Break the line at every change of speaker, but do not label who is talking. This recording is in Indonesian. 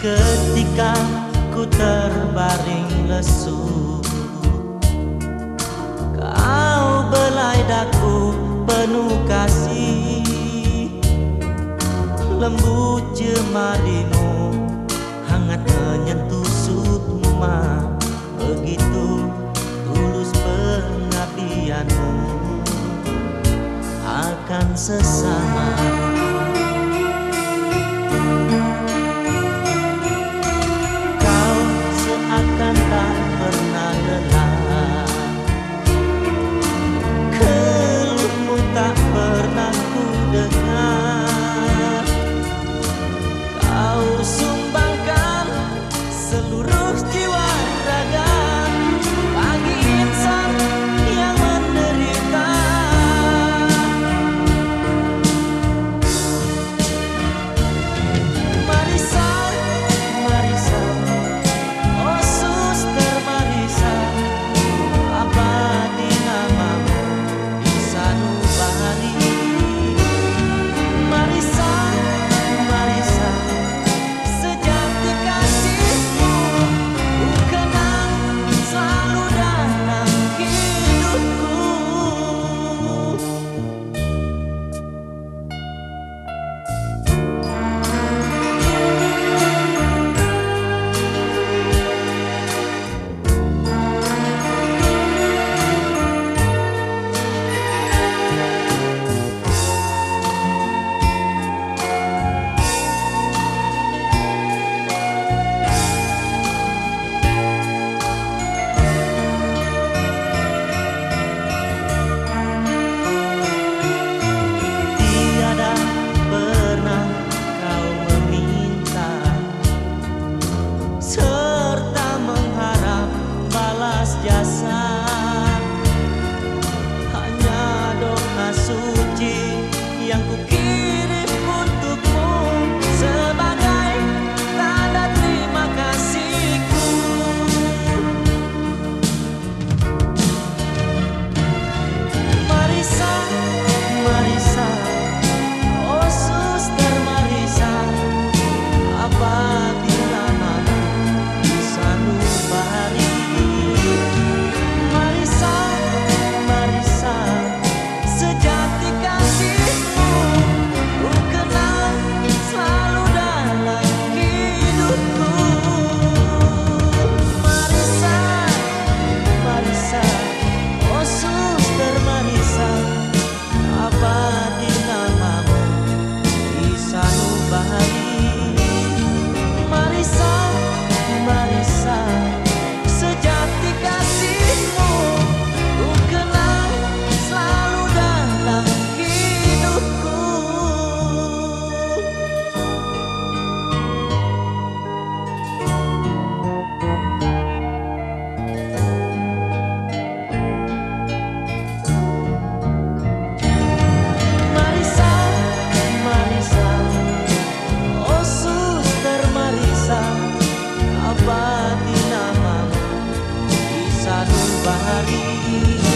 Ketika ku terbaring lesu. Kau belai daku penuh kasih. Lembut jemarimu hangat menyentuh sukma Begitu tulus pengabdianmu akan sesama. carinho.